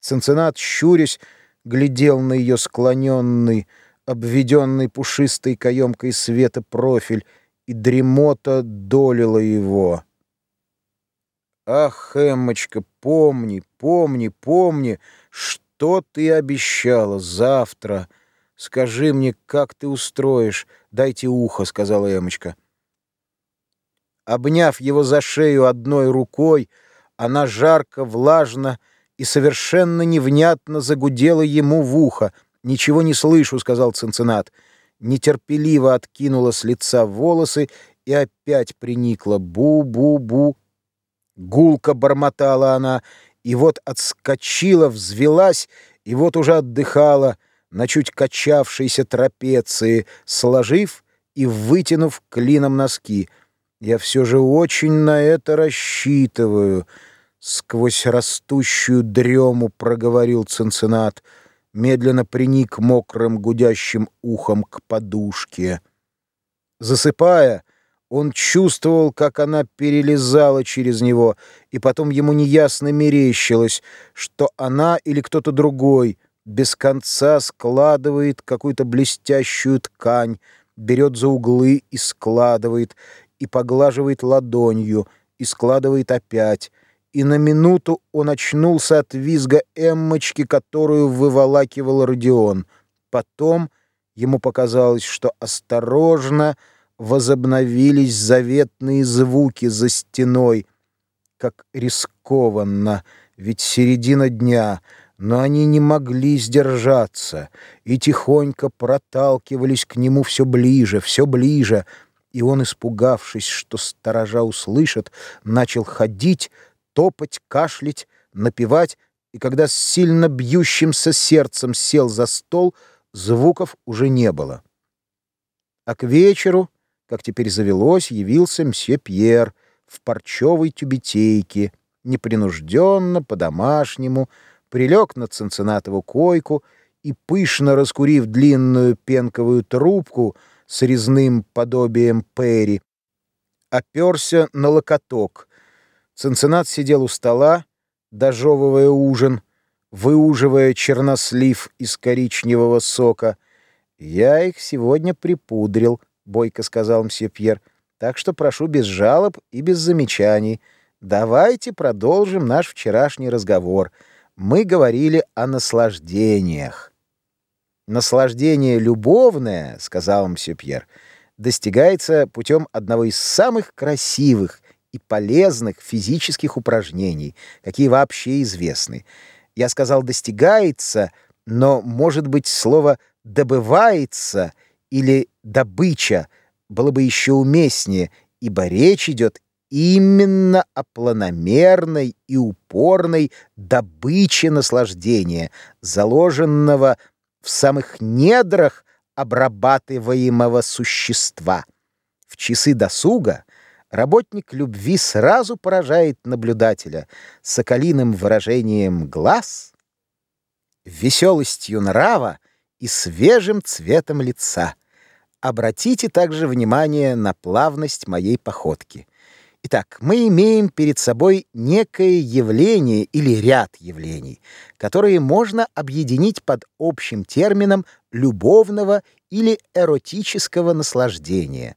Ценцинат, щурясь, глядел на ее склоненный, обведенный пушистой каемкой света профиль, и дремота долила его. «Ах, Эммочка, помни, помни, помни, что ты обещала завтра. Скажи мне, как ты устроишь. Дайте ухо», — сказала Эммочка. Обняв его за шею одной рукой, она жарко, влажно и совершенно невнятно загудела ему в ухо. «Ничего не слышу», — сказал Цинциннат. Нетерпеливо откинула с лица волосы и опять приникла. «Бу-бу-бу». Гулко бормотала она, и вот отскочила, взвелась, и вот уже отдыхала на чуть качавшейся трапеции, сложив и вытянув клином носки. «Я все же очень на это рассчитываю», Сквозь растущую дрему проговорил Цинциннат, медленно приник мокрым гудящим ухом к подушке. Засыпая, он чувствовал, как она перелезала через него, и потом ему неясно мерещилось, что она или кто-то другой без конца складывает какую-то блестящую ткань, берет за углы и складывает, и поглаживает ладонью, и складывает опять, и на минуту он очнулся от визга Эммочки, которую выволакивал Родион. Потом ему показалось, что осторожно возобновились заветные звуки за стеной, как рискованно, ведь середина дня, но они не могли сдержаться и тихонько проталкивались к нему все ближе, все ближе, и он, испугавшись, что сторожа услышат, начал ходить, топать, кашлять, напевать, и когда с сильно бьющимся сердцем сел за стол, звуков уже не было. А к вечеру, как теперь завелось, явился мсье Пьер в парчевой тюбетейке, непринужденно, по-домашнему, прилег на цинцинатову койку и, пышно раскурив длинную пенковую трубку с резным подобием Перри, оперся на локоток — Цинциннат сидел у стола, дожевывая ужин, выуживая чернослив из коричневого сока. «Я их сегодня припудрил», — бойко сказал мсье Пьер, «так что прошу без жалоб и без замечаний. Давайте продолжим наш вчерашний разговор. Мы говорили о наслаждениях». «Наслаждение любовное», — сказал мсье Пьер, — «достигается путем одного из самых красивых — и полезных физических упражнений, какие вообще известны. Я сказал «достигается», но, может быть, слово «добывается» или «добыча» было бы еще уместнее, ибо речь идет именно о планомерной и упорной добыче наслаждения, заложенного в самых недрах обрабатываемого существа. В часы досуга Работник любви сразу поражает наблюдателя соколиным выражением глаз, веселостью нрава и свежим цветом лица. Обратите также внимание на плавность моей походки. Итак, мы имеем перед собой некое явление или ряд явлений, которые можно объединить под общим термином любовного или эротического наслаждения.